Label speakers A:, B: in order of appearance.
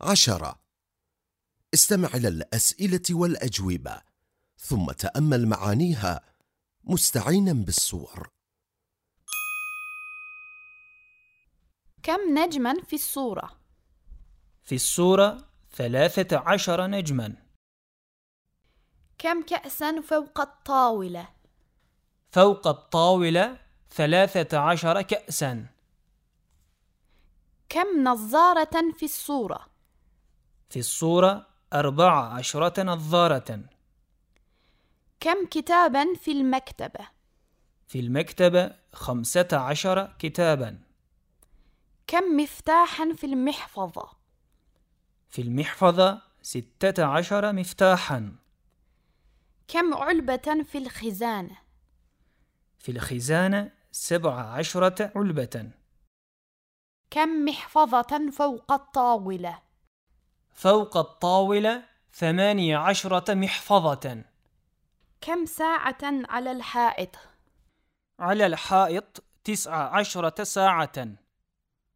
A: عشرة استمع إلى الأسئلة والأجوبة ثم تأمل معانيها مستعينا بالصور
B: كم نجما في الصورة؟
C: في الصورة ثلاثة عشر نجما
B: كم كأسا فوق الطاولة؟
C: فوق الطاولة ثلاثة عشر كأسا
B: كم نظارة في الصورة؟
C: في الصورة أربع عشرة نظارة
B: كم كتابا في المكتبة؟
C: في المكتبة خمسة عشر كتابا
B: كم مفتاحا في المحفظة؟
C: في المحفظة ستة عشر مفتاحا
B: كم علبة في الخزانة؟
C: في الخزانة سبع عشرة علبة
B: كم محفظة فوق الطاولة؟
C: فوق الطاولة ثمانية عشرة محفظة
B: كم ساعة على الحائط؟
C: على الحائط تسع عشرة ساعة